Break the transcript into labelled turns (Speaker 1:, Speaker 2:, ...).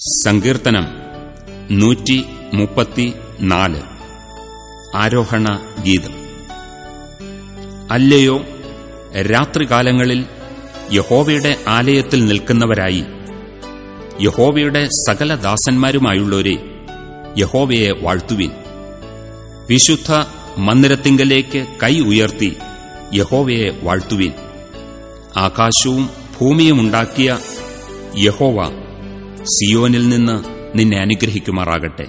Speaker 1: സങ്കീർത്തനം നൂറ്റി മുപ്പത്തി നാല് ആരോഹണ ഗീതം. അല്ലയോ രാത്രികാലങ്ങളിൽ യഹോവയുടെ ആലയത്തിൽ നിൽക്കുന്നവരായി യഹോവയുടെ സകല ദാസന്മാരുമായുള്ളവരെ യഹോവയെ വാഴ്ത്തുവിൻ. വിശുദ്ധ മന്ദിരത്തിങ്കലേക്ക് കൈ ഉയർത്തി യഹോവയെ വാഴ്ത്തുവിൻ. ആകാശവും ഭൂമിയുമുണ്ടാക്കിയ യഹോവ സിയോനിൽ നിന്ന് നിന്നെ അനുഗ്രഹിക്കുമാറാകട്ടെ.